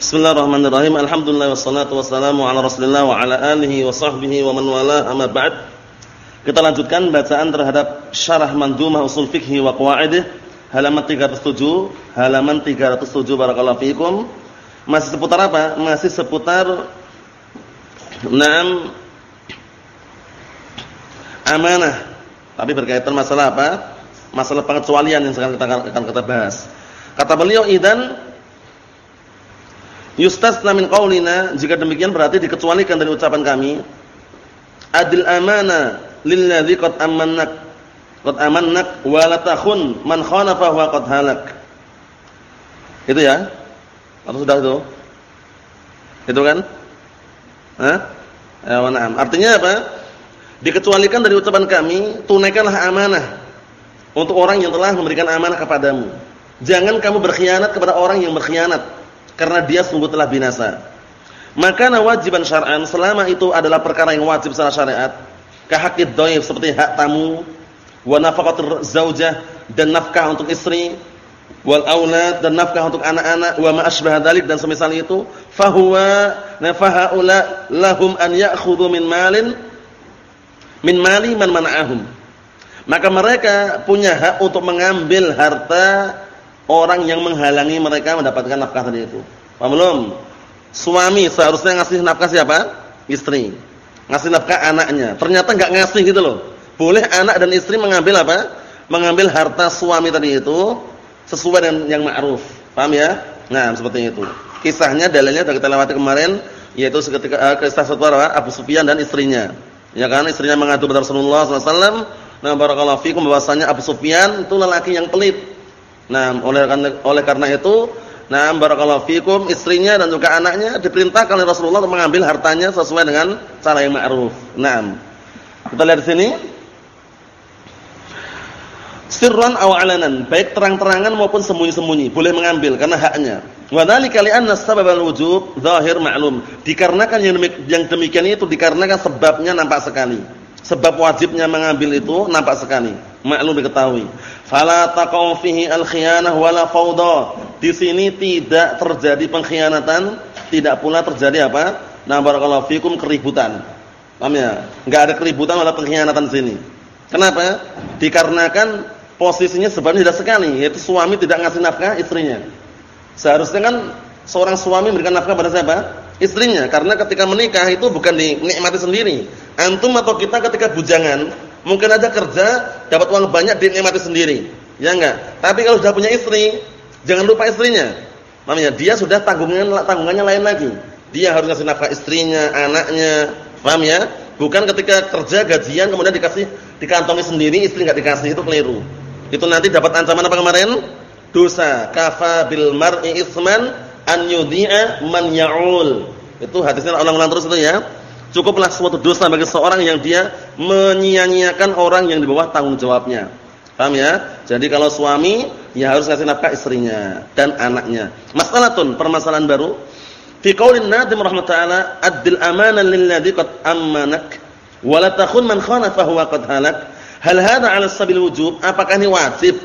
Bismillahirrahmanirrahim. Alhamdulillah wassalatu wassalamu ala Rasulillah wa ala alihi wa sahbihi wa man wala amma ba'd. Kita lanjutkan bacaan terhadap Syarah Mandhumah Usul Fiqh wa Qawaidih halaman 307, halaman 307 barakallahu fikum. Masih seputar apa? Masih seputar enam amanah. Tapi berkaitan masalah apa? Masalah pengecualian yang sekarang kita akan kita bahas. Kata beliau idan Yustasna min qaulina, jika demikian berarti dikecualikan dari ucapan kami. Adil amana lilladzi qad amannak. Qad amannak wa la takhun man khalafa wa qad halak. Itu ya? Atau sudah itu? Itu kan? Hah? Ya, na'am. Artinya apa? Dikecualikan dari ucapan kami, tunaikanlah amanah untuk orang yang telah memberikan amanah kepadamu. Jangan kamu berkhianat kepada orang yang berkhianat karena dia sungguh telah binasa. Maka wajiban syar'an selama itu adalah perkara yang wajib secara syariat, kahakid dhaif seperti hak tamu, wa zaujah dan nafkah untuk istri, wal aulad dan nafkah untuk anak-anak, wa ma asbah dzalik dan semisal itu, fahuwa nafahaula lahum an ya'khudhu min malin min mali man mana'ahum. Maka mereka punya hak untuk mengambil harta orang yang menghalangi mereka mendapatkan nafkah tadi itu. Paham belum? Suami seharusnya ngasih nafkah siapa? Istri. Ngasih nafkah anaknya. Ternyata enggak ngasih gitu loh. Boleh anak dan istri mengambil apa? Mengambil harta suami tadi itu sesuai dengan yang ma'ruf. Paham ya? Nah, seperti itu. Kisahnya dalilnya sudah kita lewati kemarin yaitu ketika uh, kisah satu Abu Sufyan dan istrinya. Ya kan? Istrinya mengadu kepada Rasulullah SAW. Nah, barakallahu fikum bahwasanya Abu Sufyan itu lelaki yang pelit Nah, oleh karena oleh karena itu, nah barakallahu fikum istrinya dan juga anaknya diperintahkan oleh Rasulullah untuk mengambil hartanya sesuai dengan cara yang ma'ruf. Nah, kita lihat di sini. Sirran aw alanan, baik terang-terangan maupun sembunyi-sembunyi, boleh mengambil karena haknya. Wa dzalika li'anna sababal wujub zahir ma'lum. Dikarenakan yang demikian itu dikarenakan sebabnya nampak sekali. Sebab wajibnya mengambil itu nampak sekali, maklum diketahui. Fala taqau fihi al-khiyanah wala fawda. Di sini tidak terjadi pengkhianatan, tidak pula terjadi apa? Nah, barakallahu fikum keributan. Paham ya? Enggak ada keributan wala pengkhianatan di sini. Kenapa? Dikarenakan posisinya sebabnya tidak sekali, yaitu suami tidak ngasih nafkah istrinya. Seharusnya kan seorang suami memberikan nafkah pada siapa? Istrinya, karena ketika menikah itu bukan dinikmati sendiri. Antum atau kita ketika bujangan, mungkin aja kerja dapat uang banyak dinikmati sendiri. Ya enggak? Tapi kalau sudah punya istri, jangan lupa istrinya. Namanya dia sudah tanggungannya tanggungannya lain lagi. Dia harus ngasih nafkah istrinya, anaknya. Paham ya? Bukan ketika kerja gajian kemudian dikasih dikantongi sendiri, istri enggak dikasih itu keliru. Itu nanti dapat ancaman apa kemarin? Dosa. Kafa bil mar'i isman an yudhi'a man ya'ul. Itu hadisnya ulang-ulang terus itu ya. Cukuplah suatu dosa bagi seorang yang dia menyia-nyiakan orang yang di bawah tanggung jawabnya. Paham ya? Jadi kalau suami ya harus ngasih nafkah istrinya dan anaknya. Masalatun, permasalahan baru. Fi qaulin nadim rahmatullah addil amana lil ladzi qad amanak wa la takhun man khana fa huwa qad halak. Hal hadha 'ala sabil wujub? Apakah ini wajib?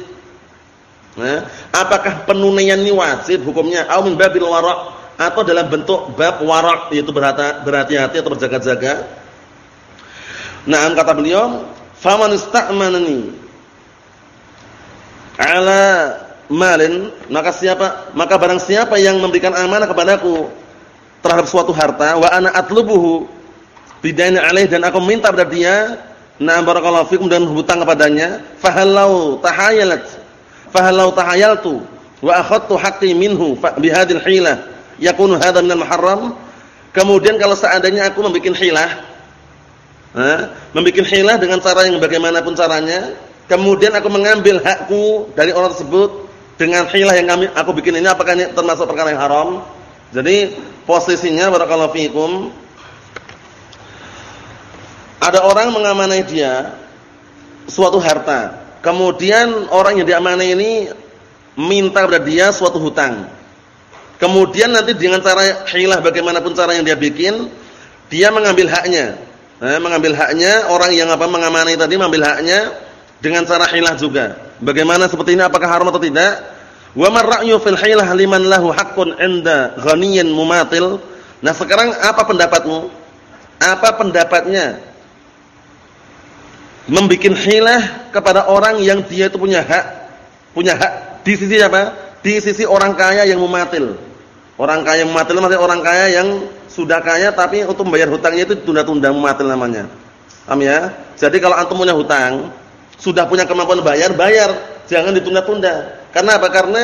Nah, apakah penunaian ini wajib hukumnya au min babil wara' atau dalam bentuk bab wara' yaitu berhati-hati atau berjaga-jaga? Nah, kata beliau, "Faman ista'manani ala malin, maka siapa maka barang siapa yang memberikan amanah kepadaku terhadap suatu harta wa ana atlubuhu bidaina alaih dan aku minta pada dia, na barakallahu fikum dan hutang kepadanya, fahallau tahayalat fahalau tahayaltu wa akhadtu haqqi minhu bihadil hilah yakunu hadha minal muharram. Kemudian kalau seandainya aku membuat hilah eh, membuat hilah dengan cara yang bagaimanapun caranya kemudian aku mengambil hakku dari orang tersebut dengan hilah yang kami aku bikin ini apakah ini termasuk perkara yang haram? Jadi posisinya barakallahu fiikum ada orang mengamanai dia suatu harta. Kemudian orang yang diamanai ini minta kepada dia suatu hutang. Kemudian nanti dengan cara hilah bagaimanapun cara yang dia bikin, dia mengambil haknya. Nah, mengambil haknya orang yang apa mengamanai tadi mengambil haknya dengan cara hilah juga. Bagaimana seperti ini apakah haram atau tidak? Wa man ra'yu fil hilah liman lahu haqqun 'inda ghaniyyin mumatil. Nah, sekarang apa pendapatmu? Apa pendapatnya? Membikin hilah kepada orang yang dia itu punya hak, punya hak di sisi apa? Di sisi orang kaya yang mumatil. Orang kaya mumatil maksudnya orang kaya yang sudah kaya tapi untuk membayar hutangnya itu tunda-tunda mumatil namanya. Paham ya? Jadi kalau antum punya hutang, sudah punya kemampuan bayar, bayar, jangan ditunda-tunda. Karena apa? Karena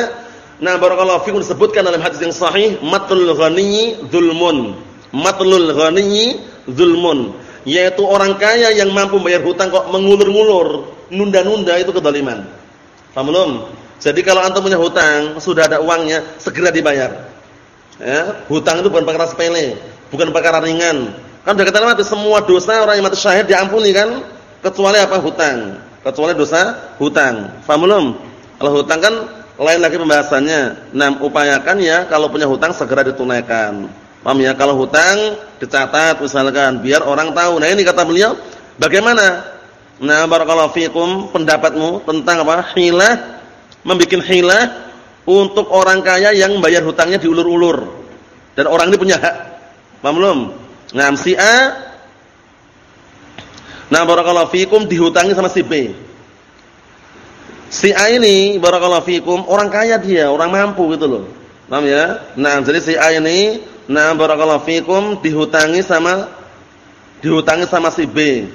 nah barakallahu fikum disebutkan dalam hadis yang sahih, matlul ghaniyyi dzulmun. Matlul ghaniyyi dzulmun, yaitu orang kaya yang mampu bayar hutang kok mengulur-ngulur, nunda-nunda itu kezaliman. Paham? Jadi kalau antum punya hutang, sudah ada uangnya, segera dibayar. Ya, hutang itu bukan perkara sepele, bukan perkara ringan. Kan sudah mati semua dosa orang yang mati syahid diampuni kan? Kecuali apa? Hutang. Kecuali dosa hutang. Paham belum? Kalau hutang kan lain lagi pembahasannya. Nah, upayakan ya kalau punya hutang segera ditunaikan. Paham ya? Kalau hutang dicatat misalkan biar orang tahu. Nah, ini kata beliau, bagaimana? Nah, barakallahu fikum pendapatmu tentang apa? Hilah membikin hilah untuk orang kaya yang bayar hutangnya diulur-ulur. Dan orang ini punya hak. Paham belum? Nah, si A Nah, barakallahu fikum dihutangi sama si B. Si A ini barakallahu fikum orang kaya dia, orang mampu gitu loh. Paham ya? Nah, jadi si A ini nah barakallahu fikum dihutangi sama dihutangi sama si B.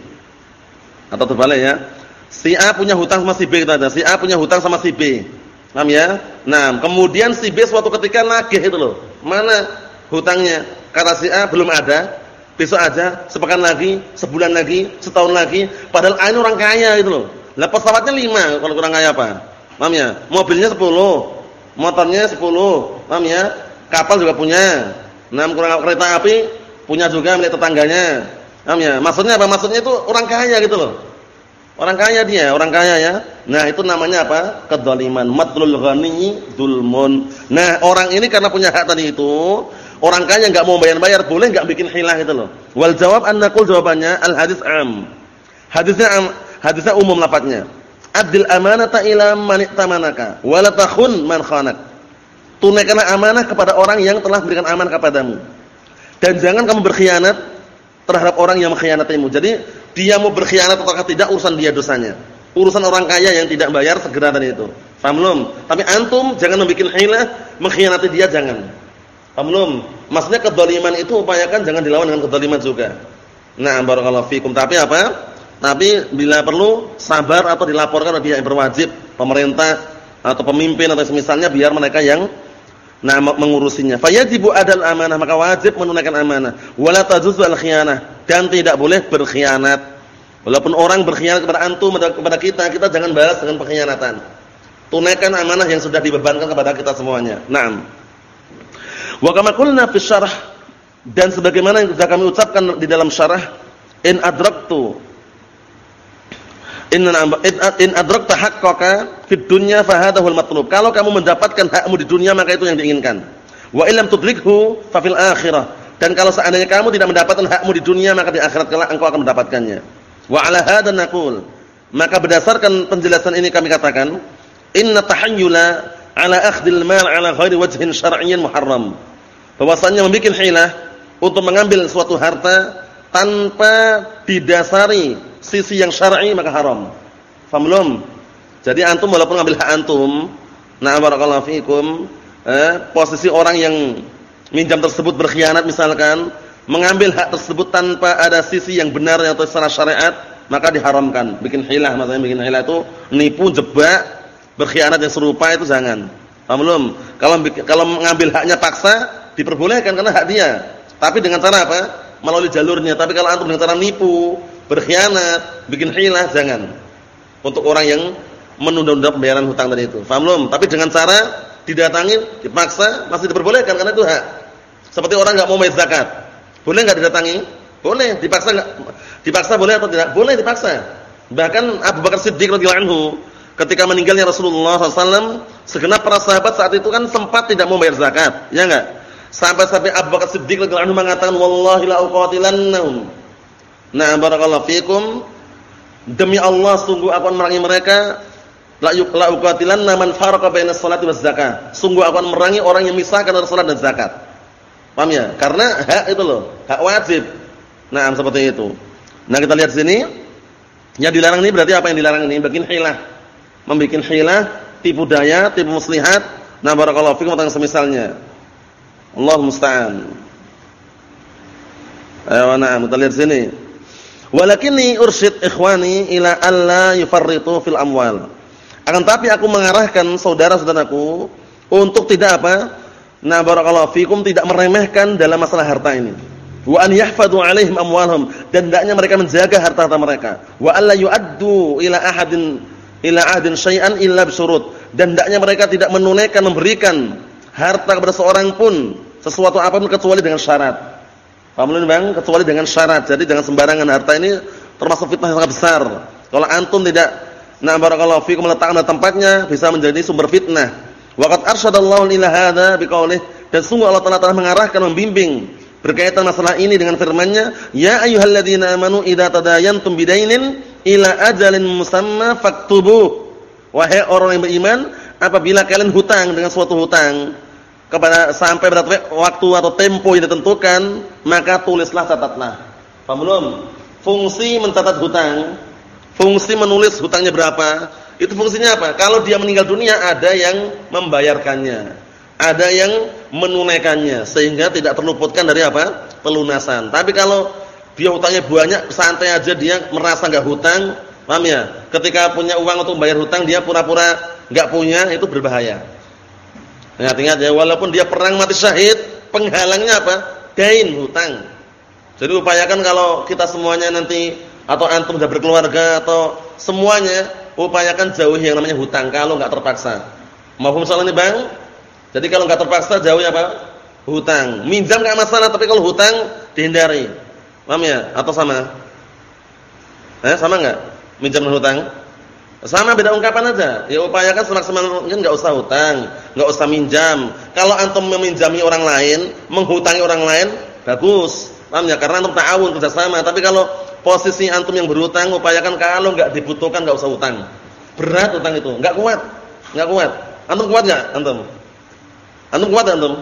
Atau terbalik ya. Si A punya hutang sama si B kita ada. Si A punya hutang sama si B. Paham ya? Nah, kemudian si B suatu ketika nagih itu loh. Mana hutangnya? Kata si A belum ada. Besok aja, sepekan lagi, sebulan lagi, setahun lagi. Padahal A ini orang kaya gitu loh. Lah pesawatnya 5 kalau kurang kaya apa? Paham ya? Mobilnya 10, motornya 10, paham ya? Kapal juga punya. Nah, kurang kereta api punya juga milik tetangganya. Paham ya? Maksudnya apa? Maksudnya itu orang kaya gitu loh. Orang kaya dia, orang kaya ya. Nah, itu namanya apa? Kedzaliman. Matlul ghani dzulmun. Nah, orang ini karena punya hak tadi itu, orang kaya enggak mau bayar-bayar, boleh enggak bikin hilah itu loh. Wal jawab annaqul jawabannya al hadis am. Hadisnya am, Hadisnya umum lafadznya. Adil amanata ila man i'tamanaka wa la takhun man khanak. Tunaikanlah amanah kepada orang yang telah berikan aman kepadamu. Dan jangan kamu berkhianat terhadap orang yang mengkhianatimu. Jadi dia mau berkhianat atau tidak urusan dia dosanya. Urusan orang kaya yang tidak bayar segera tadi itu. Paham? Tapi antum jangan membuat hilah mengkhianati dia jangan. Paham? Maksudnya kedzaliman itu upayakan jangan dilawan dengan kedzaliman juga. Nah, barakallahu fikum. Tapi apa? Tapi bila perlu sabar atau dilaporkan oleh pihak yang berwajib, pemerintah atau pemimpin atau semisalnya biar mereka yang nah mengurusinya. Fayajibu adal amanah, maka wajib menunaikan amanah. Wala tajuzu al-khiyanah dan tidak boleh berkhianat. Walaupun orang berkhianat kepada antum kepada kita, kita jangan balas dengan pengkhianatan. Tunaikan amanah yang sudah dibebankan kepada kita semuanya. Naam. Wa kama qulna fi syarah dan sebagaimana yang sudah kami ucapkan di dalam syarah in adraktu Inna in adrakta haqqaka fid dunya fa hadzal matlub. Kalau kamu mendapatkan hakmu di dunia maka itu yang diinginkan. Wa illam tudrikhu fa fil akhirah. Dan kalau seandainya kamu tidak mendapatkan hakmu di dunia maka di akhirat kelak engkau akan mendapatkannya. Wa ala hadza naqul. Maka berdasarkan penjelasan ini kami katakan, inna tahayyula ala akhdil mal ala ghairi wajhin syar'iyyin muharram. Bahwasanya membuat hilah untuk mengambil suatu harta tanpa didasari sisi yang syar'i maka haram. Faham belum? Jadi antum walaupun ngambil hak antum, na barakallahu fikum, eh, posisi orang yang minjam tersebut berkhianat misalkan, mengambil hak tersebut tanpa ada sisi yang benar atau secara syariat, maka diharamkan. Bikin hilah, maksudnya bikin hilah itu nipu, jebak, berkhianat yang serupa itu jangan. Paham belum? Kalau kalau mengambil haknya paksa diperbolehkan karena hak dia. Tapi dengan cara apa? Melalui jalurnya. Tapi kalau antum dengan cara nipu, berkhianat, bikin hilah jangan. Untuk orang yang menunda-nunda pembayaran hutang tadi itu. Paham belum? Tapi dengan cara didatangi, dipaksa masih diperbolehkan karena itu hak. Seperti orang enggak mau bayar zakat. Boleh enggak didatangi? Boleh, dipaksa enggak? Dipaksa boleh atau tidak? Boleh dipaksa. Bahkan Abu Bakar Siddiq radhiyallahu anhu ketika meninggalnya Rasulullah SAW, segenap para sahabat saat itu kan sempat tidak mau bayar zakat, ya enggak? Sampai-sampai Abu Bakar Siddiq radhiyallahu anhu mengatakan, "Wallahi la uqatilannahum Nah, barakallahu fikum. Demi Allah sungguh akan merangi mereka La la uqatilanna man faraqa baina sholati waz zakah. Sungguh akan merangi orang yang misahkan antara salat dan zakat. Paham ya? Karena hak itu loh, hak wajib. Nah, seperti itu. Nah, kita lihat sini. Yang dilarang ini berarti apa yang dilarang ini? Bikin hilah. Membikin hilah, tipu daya, tipu muslihat. Nah, barakallahu fikum tentang semisalnya. Allah musta'an. Ayo, nah, kita lihat sini. Walakinni ursyid ikhwani ila alla yufarritu fil amwal. Akan tapi aku mengarahkan saudara-saudaraku untuk tidak apa? Nah, barakallahu fikum tidak meremehkan dalam masalah harta ini. Wa an yahfadu alaihim amwalhum dan hendaknya mereka menjaga harta-harta mereka. Wa alla yu'addu ila ahadin ila ahdin syai'an illa bisyurut dan hendaknya mereka tidak menunaikan memberikan harta kepada seorang pun sesuatu apa pun kecuali dengan syarat. Paham Bang? Kecuali dengan syarat. Jadi jangan sembarangan harta ini termasuk fitnah yang sangat besar. Kalau antum tidak na barakallahu fikum meletakkan tempatnya bisa menjadi sumber fitnah. Waqad arsyadallahu ila hadza biqaulih dan sungguh Allah Taala telah mengarahkan membimbing berkaitan masalah ini dengan firman-Nya, "Ya ayyuhalladzina amanu idza tadayantum bidainin ila ajalin musamma faktubu." Wahai orang yang beriman, apabila kalian hutang dengan suatu hutang, kepada sampai pada waktu atau tempo yang ditentukan, maka tulislah catatlah. Paham belum? Fungsi mencatat hutang, fungsi menulis hutangnya berapa, itu fungsinya apa? Kalau dia meninggal dunia ada yang membayarkannya, ada yang menunaikannya sehingga tidak terluputkan dari apa? pelunasan. Tapi kalau dia hutangnya banyak, santai aja dia merasa enggak hutang, paham ya? Ketika punya uang untuk bayar hutang dia pura-pura enggak punya, itu berbahaya. Ingat-ingat ya, walaupun dia perang mati syahid, penghalangnya apa? Dain, hutang. Jadi upayakan kalau kita semuanya nanti atau antum sudah berkeluarga atau semuanya upayakan jauhi yang namanya hutang kalau enggak terpaksa. Salah nih Bang. Jadi kalau enggak terpaksa jauhi apa? Hutang. Minjam enggak masalah, tapi kalau hutang dihindari. Paham ya? Atau sama? Eh, sama enggak? Minjam dan hutang? Sama beda ungkapan aja. Ya upayakan semaksimal mungkin enggak usah hutang, enggak usah minjam. Kalau antum meminjami orang lain, menghutangi orang lain, bagus. Paham ya? Karena antum ta'awun kerjasama. Tapi kalau posisi antum yang berhutang, upayakan kalau enggak dibutuhkan enggak usah hutang. Berat hutang itu, enggak kuat. Enggak kuat. Antum kuat enggak antum? Antum kuat antum?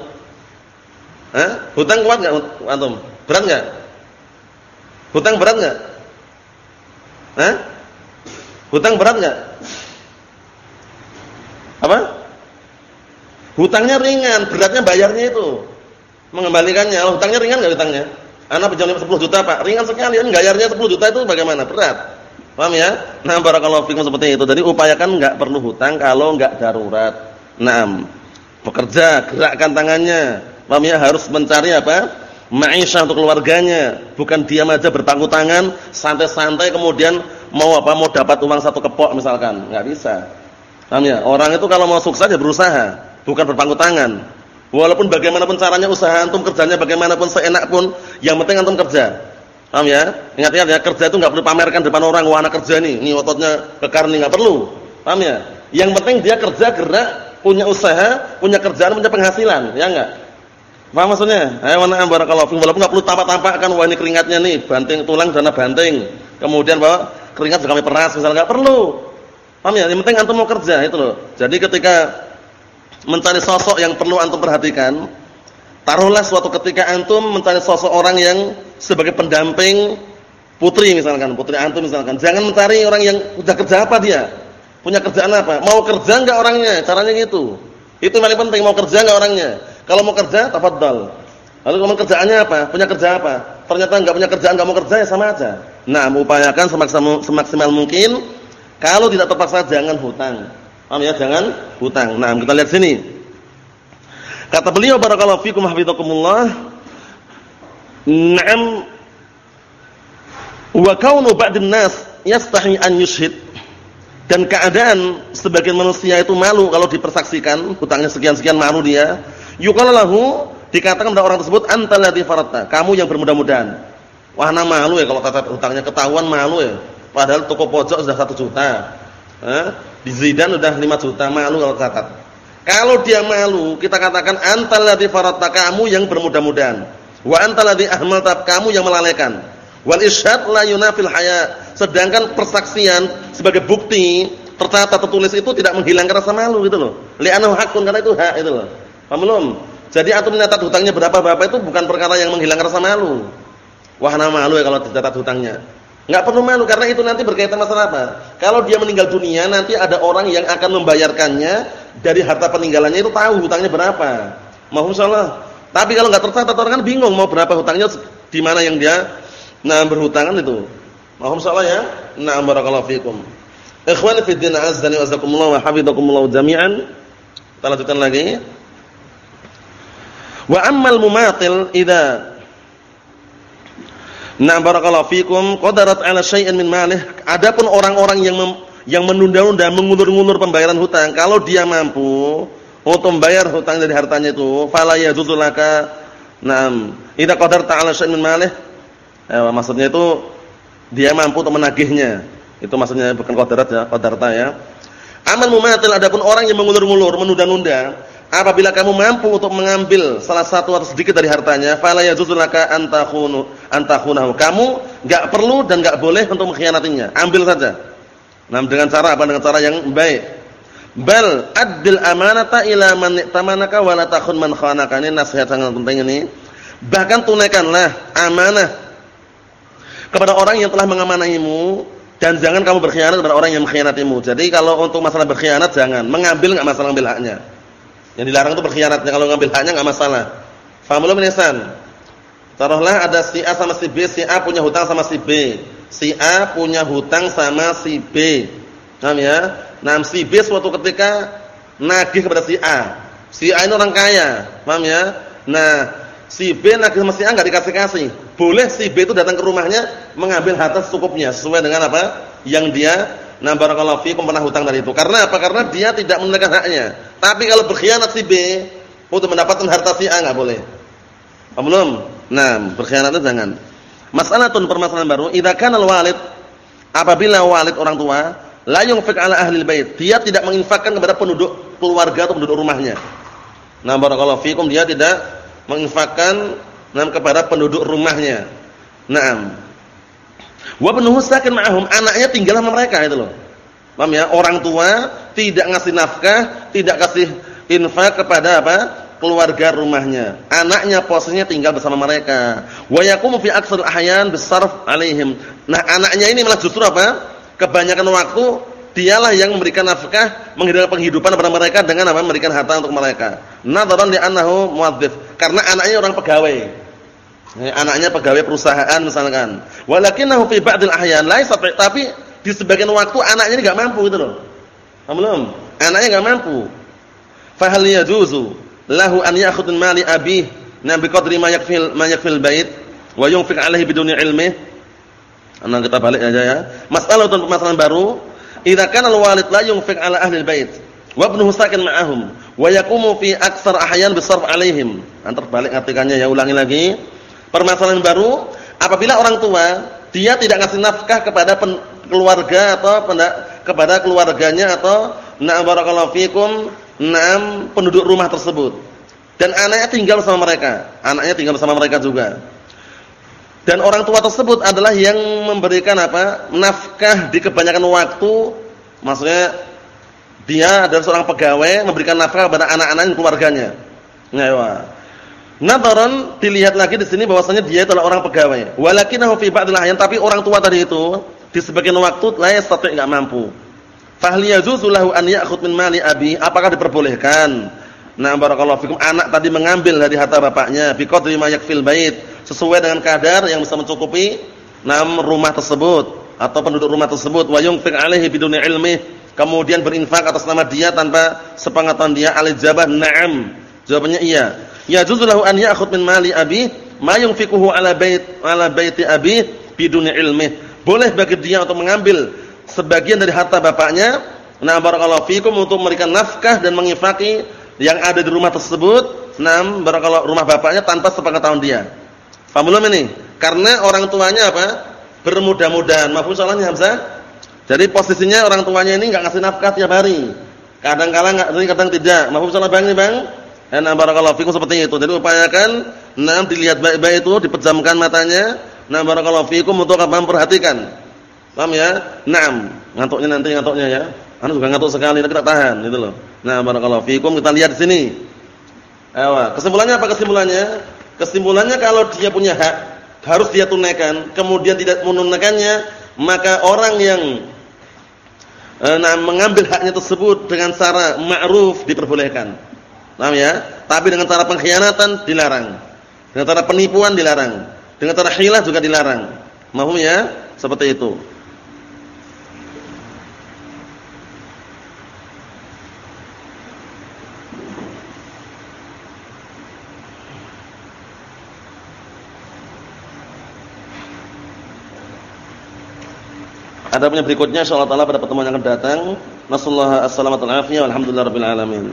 Hah? Hutang kuat enggak antum? Berat enggak? Hutang berat enggak? Hah? Hutang berat nggak? Apa? Hutangnya ringan, beratnya bayarnya itu. Mengembalikannya. Oh, hutangnya ringan nggak hutangnya? Anak pinjam 10 juta, Pak. Ringan sekali. Bayarnya 10 juta itu bagaimana? Berat. Paham ya? Nah, barakallahu fikum seperti itu. Jadi upayakan nggak perlu hutang kalau nggak darurat. Naam. Bekerja, gerakkan tangannya. Paham ya? Harus mencari apa? Maisha untuk keluarganya. Bukan diam aja berpangku tangan, santai-santai kemudian mau apa mau dapat uang satu kepok misalkan, nggak bisa. Paham ya? Orang itu kalau mau sukses ya berusaha, bukan berpangku tangan. Walaupun bagaimanapun caranya usaha antum kerjanya bagaimanapun seenak pun, yang penting antum kerja. Paham ya? Ingat-ingat ya, kerja itu nggak perlu pamerkan depan orang, wah anak kerja nih, nih ototnya kekar nih nggak perlu. Paham ya? Yang penting dia kerja gerak, punya usaha, punya kerjaan, punya penghasilan, ya enggak? Paham maksudnya? Ayo mana barakallahu fikum. Walaupun enggak perlu tampak-tampakkan wah ini keringatnya nih, banting tulang dana banting. Kemudian bawa keringat juga kami peras misalnya enggak perlu. Paham ya? Yang penting antum mau kerja itu loh. Jadi ketika mencari sosok yang perlu antum perhatikan, taruhlah suatu ketika antum mencari sosok orang yang sebagai pendamping putri misalkan, putri antum misalkan. Jangan mencari orang yang udah kerja apa dia? Punya kerjaan apa? Mau kerja enggak orangnya? Caranya gitu. Itu yang paling penting, mau kerja enggak orangnya. Kalau mau kerja, tafadhal. Lalu kalau kerjaannya apa? Punya kerja apa? Ternyata enggak punya kerjaan, enggak mau kerja ya sama aja. Nah, semaksimal, semaksimal mungkin. Kalau tidak terpaksa jangan hutang. Paham ya? Jangan hutang. Nah, kita lihat sini. Kata beliau barakallahu fikum hafizakumullah. Naam wa kaunu ba'dun nas yastahi an yushhid. Dan keadaan sebagian manusia itu malu kalau dipersaksikan, hutangnya sekian-sekian malu dia. Yuqalu lahu dikatakan pada orang tersebut antal ladzi faratta, kamu yang bermudah-mudahan. Wah, nama malu ya kalau kata hutangnya ketahuan malu ya. Padahal toko pojok sudah satu juta. Eh? Di Zidan sudah 5 juta, malu kalau catat. Kalau dia malu, kita katakan antal ladzi faratta kamu yang bermudah-mudahan. Wa antal ladzi ahmalta kamu yang melalaikan. Wal isyhad la yunafil haya. Sedangkan persaksian sebagai bukti tercatat tertulis itu tidak menghilangkan rasa malu gitu loh. Li'annahu hakun karena itu hak itu loh. Paham belum? Jadi antum mencatat hutangnya berapa berapa itu bukan perkara yang menghilangkan rasa malu. Wahana malu ya kalau dicatat hutangnya. Enggak perlu malu karena itu nanti berkaitan masalah apa? Kalau dia meninggal dunia nanti ada orang yang akan membayarkannya dari harta peninggalannya itu tahu hutangnya berapa. Mohon salah. Tapi kalau enggak tercatat orang kan bingung mau berapa hutangnya di mana yang dia nah berhutangan itu. Mohon salah ya. Nah barakallahu fikum. Ikhwani fi din azdani wa azakumullah wa hafizakumullah jami'an. Kita lanjutkan lagi. Wa ammal mumatil idza Nah barakallahu fikum qadarat ala syai'in min malih. Adapun orang-orang yang mem, yang menunda-nunda mengulur-ngulur pembayaran hutang, kalau dia mampu untuk membayar hutang dari hartanya itu, fala yajuzu laka Naam, idza qadarta ala syai'in min malih. Eh, maksudnya itu dia mampu untuk menagihnya. Itu maksudnya bukan qadarat ya, qadarta ya. Amal mumatil adapun orang yang mengulur-ngulur, menunda-nunda, apabila kamu mampu untuk mengambil salah satu atau sedikit dari hartanya, fala yajuzulaka antakhunu antakhunahu. Kamu enggak perlu dan enggak boleh untuk mengkhianatinya. Ambil saja. Nah, dengan cara apa? Dengan cara yang baik. Bal adil amanata ila man tamanaka wa la takhun man. Ini nasihat sangat penting ini. Bahkan tunaikanlah amanah kepada orang yang telah mengamanahimu dan jangan kamu berkhianat kepada orang yang mengkhianatimu. Jadi kalau untuk masalah berkhianat jangan, mengambil enggak masalah ambil. Yang dilarang itu berkhianatnya, kalau ngambil haknya enggak masalah. Faham ini Taruhlah ada si A sama si B, si A punya hutang sama si B. Si A punya hutang sama si B. Paham ya? Nah, si B suatu ketika nagih kepada si A. Si A ini orang kaya, paham ya? Nah, si B nagih sama si A enggak dikasih-kasih. Boleh si B itu datang ke rumahnya mengambil harta secukupnya sesuai dengan apa yang dia nah barakallahu fiikum pernah hutang dari itu. Karena apa? Karena dia tidak menunaikan haknya. Tapi kalau berkhianat si B untuk mendapatkan harta si A enggak boleh. Paham belum? Nah, berkhianat itu jangan. Masalah tun permasalahan baru, idza kana walid apabila walid orang tua la yunfiq ala ahli bait, dia tidak menginfakkan kepada penduduk keluarga atau penduduk rumahnya. Nah, barakallahu fikum dia tidak menginfakkan nah, kepada penduduk rumahnya. Naam. Wa ibnuhu sakin ma'ahum, anaknya tinggal sama mereka itu loh. Paham ya? Orang tua tidak ngasih nafkah, tidak kasih infak kepada apa? keluarga rumahnya. Anaknya posisinya tinggal bersama mereka. Wa yaqumu fi aktsar ahyan bisarf alaihim. Nah, anaknya ini malah justru apa? Kebanyakan waktu dialah yang memberikan nafkah, menghidupkan penghidupan kepada mereka dengan apa? Memberikan harta untuk mereka. Nadharan li annahu muadzif. Karena anaknya orang pegawai. Anaknya pegawai perusahaan misalkan. Walakinahu fi ba'dil ahyan laisa tapi di sebagian waktu anaknya ini enggak mampu gitu loh. Paham belum? Anaknya enggak mampu. Fa hal yajuzu lahu an ya'khudh min mali abih na bi qadri ma yakfil ma yakfil bait wa yunfiq alaihi biduni ilmi. Ana kita balik aja ya. Masalah untuk permasalahan baru, idza kana al-walid la yunfiq ala ahli al-bait wa ibnuhu sakin ma'ahum wa yaqumu fi aksar ahyan bisarf alaihim. Antar balik artikannya ya ulangi lagi. Permasalahan baru, apabila orang tua dia tidak ngasih nafkah kepada keluarga atau kepada keluarganya atau na barakallahu fikum enam penduduk rumah tersebut. Dan anaknya tinggal sama mereka. Anaknya tinggal bersama mereka juga. Dan orang tua tersebut adalah yang memberikan apa? Nafkah di kebanyakan waktu. Maksudnya dia adalah seorang pegawai memberikan nafkah kepada anak-anak dan keluarganya. Nah, ya. Nadaran dilihat lagi di sini bahwasanya dia adalah orang pegawai. Walakinahu fi ba'dil ahyan tapi orang tua tadi itu di sebagian waktu la yastati' enggak mampu. Fahli yajuzu an ya'khudh min mali abi? Apakah diperbolehkan? Nah, barakallahu fikum anak tadi mengambil dari harta bapaknya bi qadri ma yakfil bait, sesuai dengan kadar yang bisa mencukupi nam rumah tersebut atau penduduk rumah tersebut wa yunfiq alaihi biduni ilmi, kemudian berinfak atas nama dia tanpa sepengetahuan dia al-jabah na'am. Jawabannya iya. Yajuzu lahu an ya'khudh min mali abi ma yunfiquhu ala bait ala baiti abi biduni ilmi. Boleh bagi dia untuk mengambil sebagian dari harta bapaknya, nah barakallahu fikum untuk memberikan nafkah dan mengifaki yang ada di rumah tersebut, nah barakallahu rumah bapaknya tanpa sepengetahuan dia. Paham belum ini? Karena orang tuanya apa? Bermudah-mudahan. Maafun salahnya Hamzah? Jadi posisinya orang tuanya ini enggak ngasih nafkah tiap hari. Kadang-kala enggak, kadang tidak. Maafun salah Bang nih, Bang? Nah barakallahu fikum seperti itu. Jadi upayakan nah dilihat baik-baik itu, dipejamkan matanya. Nah barakallahu fikum untuk apa? Memperhatikan Paham ya? Naam. Ngantuknya nanti ngantuknya ya. Anda juga ngantuk sekali, kita tahan gitu loh. Nah, barakallahu fikum kita lihat di sini. Ayo, kesimpulannya apa kesimpulannya? Kesimpulannya kalau dia punya hak harus dia tunaikan, kemudian tidak menunaikannya, maka orang yang eh, nah mengambil haknya tersebut dengan cara ma'ruf diperbolehkan. Paham ya? Tapi dengan cara pengkhianatan dilarang. Dengan cara penipuan dilarang. Dengan cara hilah juga dilarang. Mahum ya? Seperti itu. Ada punya berikutnya insyaallah taala pada pertemuan yang akan datang. Nasallahu alaihi wasallam alhamdulillah rabbil alamin.